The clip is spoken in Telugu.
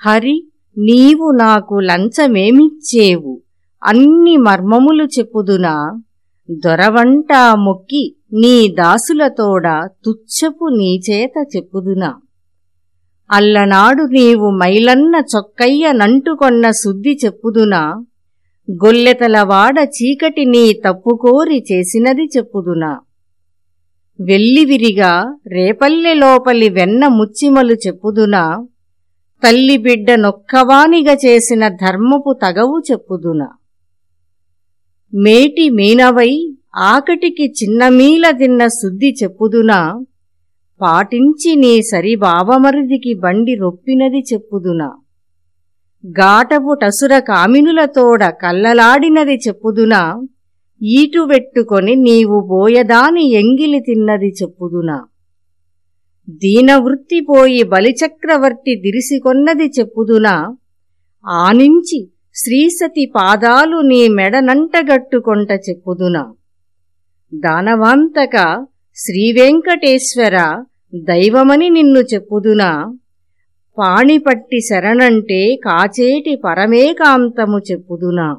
హరి నీవు నాకు లంచమేమిచ్చేవు? అన్ని మర్మములు చెప్పుదునా? దొరవంట మొక్కి నీ దాసులతోడ తుచ్చపు నీచేత చెప్పుదునా? అల్లనాడు నీవు మైలన్న చొక్కయ్య నంటుకొన్న శుద్ధి చెప్పుదునా? గొల్లెతలవాడ చీకటి నీ తప్పుకోరి చేసినది చెప్పుదునా? వెల్లివిరిగా రేపల్లె లోపలి వెన్న ముచ్చిమలు చెప్పుదునా? తల్లి బిడ్డ నొక్కవానిగ చేసిన ధర్మపు తగవు చెప్పుదున. మేటి మీనవై ఆకటికి చిన్నమీల తిన్న శుద్ధి చెప్పుదునా పాటించి నీ సరిబావమరిదికి బండి రొప్పినది చెప్పుదునా. గాటపు టసుర కామినులతోడ కల్లలాడినది చెప్పుదునా ఈటువెట్టుకొని నీవు బోయదాని ఎంగిలి తిన్నది చెప్పుదునా. దీనవృత్తిపోయి బలిచక్రవర్తి దిరిసికొన్నది చెప్పుదునా? ఆనించి శ్రీసతి పాదాలు నీ మెడనంటగట్టుకొంట చెప్పుదునా? దానవాంతక శ్రీవెంకటేశ్వర దైవమని నిన్ను చెప్పుదునా? పాణిపట్టి శరణంటే కాచేటి పరమేకాంతము చెప్పుదునా?